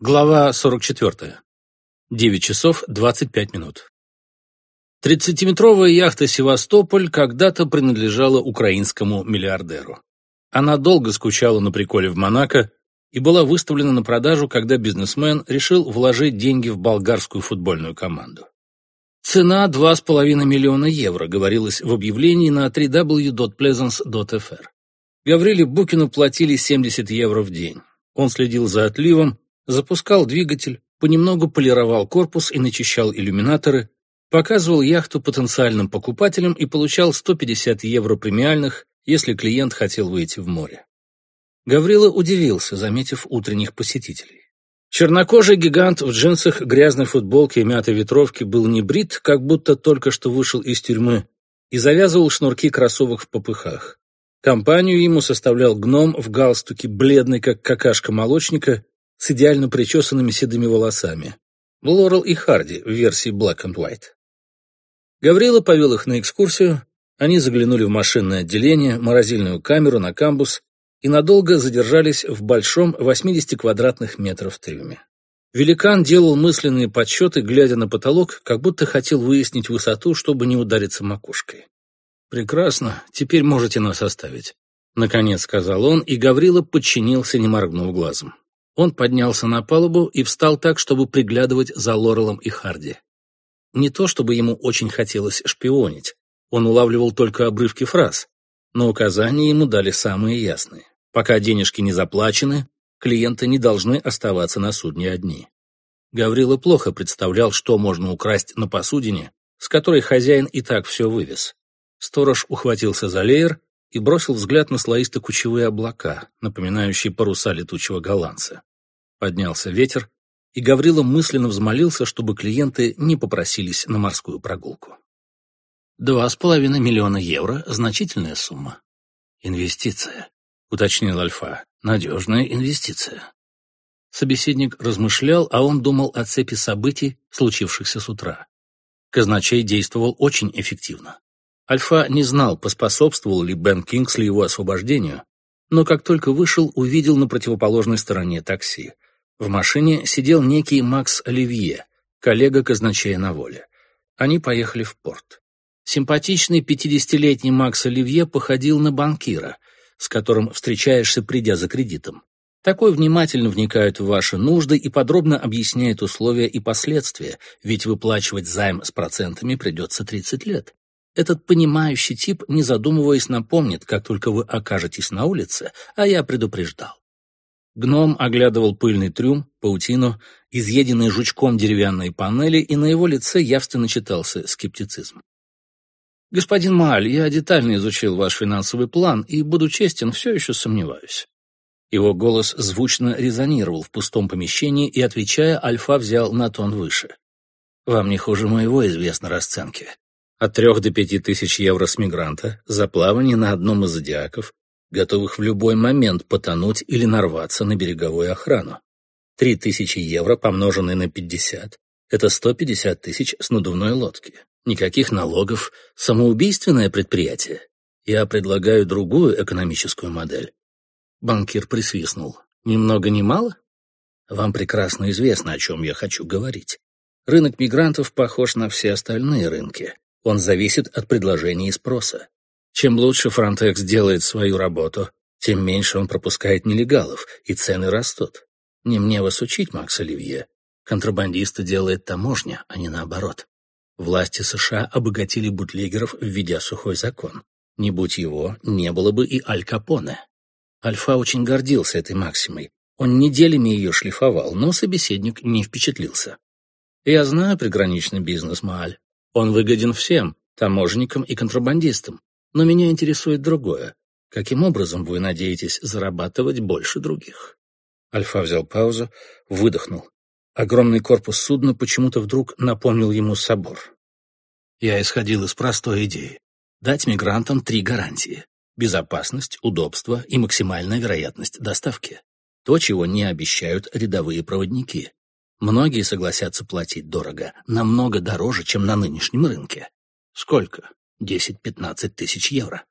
Глава 44. 9 часов 25 минут. Тридцатиметровая яхта «Севастополь» когда-то принадлежала украинскому миллиардеру. Она долго скучала на приколе в Монако и была выставлена на продажу, когда бизнесмен решил вложить деньги в болгарскую футбольную команду. Цена 2,5 миллиона евро, говорилось в объявлении на www.pleasance.fr. Гавриле Букину платили 70 евро в день. Он следил за отливом, запускал двигатель, понемногу полировал корпус и начищал иллюминаторы, показывал яхту потенциальным покупателям и получал 150 евро премиальных, если клиент хотел выйти в море. Гаврила удивился, заметив утренних посетителей. Чернокожий гигант в джинсах, грязной футболке и мятой ветровке был не брит, как будто только что вышел из тюрьмы, и завязывал шнурки кроссовок в попыхах. Компанию ему составлял гном в галстуке, бледный, как какашка молочника, с идеально причесанными седыми волосами. Лорел и Харди в версии Black and White. Гаврила повел их на экскурсию, они заглянули в машинное отделение, морозильную камеру на камбус и надолго задержались в большом 80 квадратных метров трюме. Великан делал мысленные подсчеты, глядя на потолок, как будто хотел выяснить высоту, чтобы не удариться макушкой. «Прекрасно, теперь можете нас оставить», — наконец сказал он, и Гаврила подчинился, не моргнув глазом. Он поднялся на палубу и встал так, чтобы приглядывать за Лорелом и Харди. Не то, чтобы ему очень хотелось шпионить. Он улавливал только обрывки фраз, но указания ему дали самые ясные. Пока денежки не заплачены, клиенты не должны оставаться на судне одни. Гаврила плохо представлял, что можно украсть на посудине, с которой хозяин и так все вывез. Сторож ухватился за леер и бросил взгляд на слоисто-кучевые облака, напоминающие паруса летучего голландца. Поднялся ветер, и Гаврила мысленно взмолился, чтобы клиенты не попросились на морскую прогулку. «Два с половиной миллиона евро — значительная сумма. Инвестиция», — уточнил Альфа. «Надежная инвестиция». Собеседник размышлял, а он думал о цепи событий, случившихся с утра. Казначей действовал очень эффективно. Альфа не знал, поспособствовал ли Бен Кингсли его освобождению, но как только вышел, увидел на противоположной стороне такси. В машине сидел некий Макс Оливье, коллега казначея на воле. Они поехали в порт. Симпатичный пятидесятилетний Макс Оливье походил на банкира, с которым встречаешься, придя за кредитом. Такой внимательно вникает в ваши нужды и подробно объясняет условия и последствия, ведь выплачивать займ с процентами придется 30 лет. Этот понимающий тип, не задумываясь, напомнит, как только вы окажетесь на улице, а я предупреждал. Гном оглядывал пыльный трюм, паутину, изъеденные жучком деревянные панели, и на его лице явственно читался скептицизм. «Господин Мааль, я детально изучил ваш финансовый план и, буду честен, все еще сомневаюсь». Его голос звучно резонировал в пустом помещении, и, отвечая, Альфа взял на тон выше. «Вам не хуже моего известны расценки. От трех до пяти тысяч евро с мигранта за плавание на одном из зодиаков, готовых в любой момент потонуть или нарваться на береговую охрану. Три тысячи евро, помноженные на пятьдесят, это сто пятьдесят тысяч с надувной лодки. Никаких налогов, самоубийственное предприятие. Я предлагаю другую экономическую модель. Банкир присвистнул. Ни много ни мало? Вам прекрасно известно, о чем я хочу говорить. Рынок мигрантов похож на все остальные рынки. Он зависит от предложения и спроса. Чем лучше Фронтекс делает свою работу, тем меньше он пропускает нелегалов, и цены растут. Не мне вас учить, Макс Оливье. Контрабандиста делает таможня, а не наоборот. Власти США обогатили бутлегеров, введя сухой закон. Не будь его, не было бы и Аль Капоне. Альфа очень гордился этой максимой. Он неделями ее шлифовал, но собеседник не впечатлился. «Я знаю приграничный бизнес, Мааль. Он выгоден всем, таможенникам и контрабандистам. Но меня интересует другое. Каким образом вы надеетесь зарабатывать больше других? Альфа взял паузу, выдохнул. Огромный корпус судна почему-то вдруг напомнил ему собор. Я исходил из простой идеи. Дать мигрантам три гарантии. Безопасность, удобство и максимальная вероятность доставки. То, чего не обещают рядовые проводники. Многие согласятся платить дорого, намного дороже, чем на нынешнем рынке. Сколько? 10-15 тысяч евро.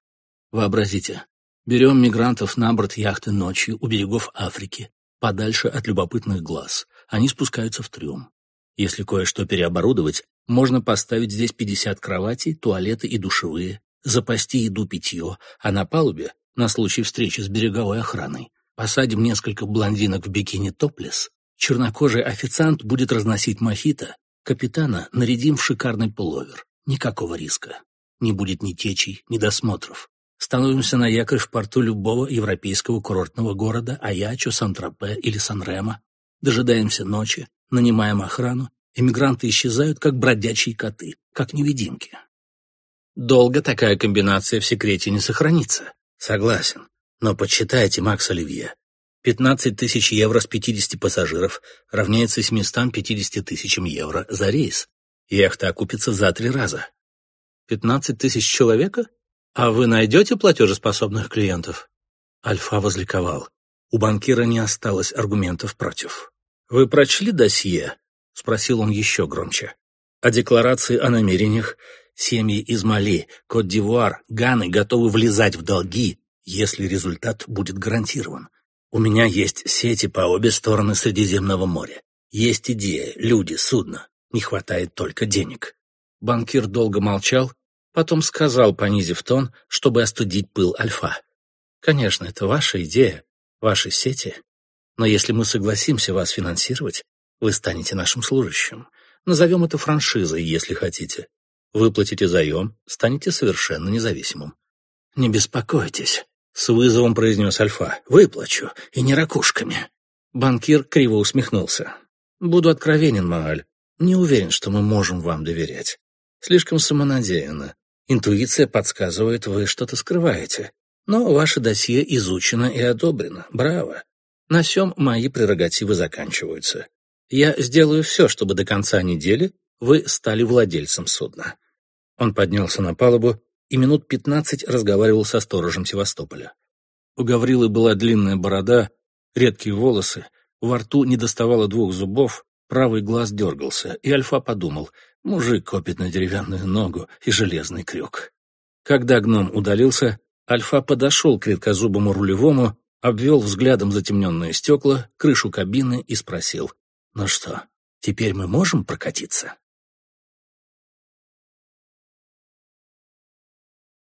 Вообразите, берем мигрантов на борт яхты ночью у берегов Африки, подальше от любопытных глаз, они спускаются в трюм. Если кое-что переоборудовать, можно поставить здесь 50 кроватей, туалеты и душевые, запасти еду-питье, а на палубе, на случай встречи с береговой охраной, посадим несколько блондинок в бикини топлес, чернокожий официант будет разносить мохито, капитана нарядим в шикарный пуловер. Никакого риска. Не будет ни течей, ни досмотров. Становимся на якорь в порту любого европейского курортного города, Аячо, Сан-Тропе или Сан-Ремо. Дожидаемся ночи, нанимаем охрану, эмигранты исчезают, как бродячие коты, как невидимки. Долго такая комбинация в секрете не сохранится. Согласен. Но подсчитайте, Макс Оливье. 15 тысяч евро с 50 пассажиров равняется 750 тысячам евро за рейс. Яхта окупится за три раза. 15 тысяч человека? А вы найдете платежеспособных клиентов? Альфа возликовал. У банкира не осталось аргументов против. «Вы прочли досье?» — спросил он еще громче. «О декларации о намерениях семьи из Мали, Кот-д'Ивуар, Ганы готовы влезать в долги, если результат будет гарантирован. У меня есть сети по обе стороны Средиземного моря. Есть идея, люди, судно. Не хватает только денег. Банкир долго молчал, потом сказал, понизив тон, чтобы остудить пыл Альфа. Конечно, это ваша идея, ваши сети. Но если мы согласимся вас финансировать, вы станете нашим служащим. Назовем это франшизой, если хотите. Выплатите заем, станете совершенно независимым. Не беспокойтесь, с вызовом произнес Альфа. «Выплачу, и не ракушками». Банкир криво усмехнулся. «Буду откровенен, Мааль. Не уверен, что мы можем вам доверять. Слишком самонадеянно. Интуиция подсказывает, вы что-то скрываете. Но ваше досье изучено и одобрено. Браво. На сём мои прерогативы заканчиваются. Я сделаю все, чтобы до конца недели вы стали владельцем судна». Он поднялся на палубу и минут пятнадцать разговаривал со сторожем Севастополя. У Гаврилы была длинная борода, редкие волосы, во рту не доставало двух зубов, правый глаз дергался, и Альфа подумал, мужик копит на деревянную ногу и железный крюк. Когда гном удалился, Альфа подошел к редкозубому рулевому, обвел взглядом затемненные стекла, крышу кабины и спросил, «Ну что, теперь мы можем прокатиться?»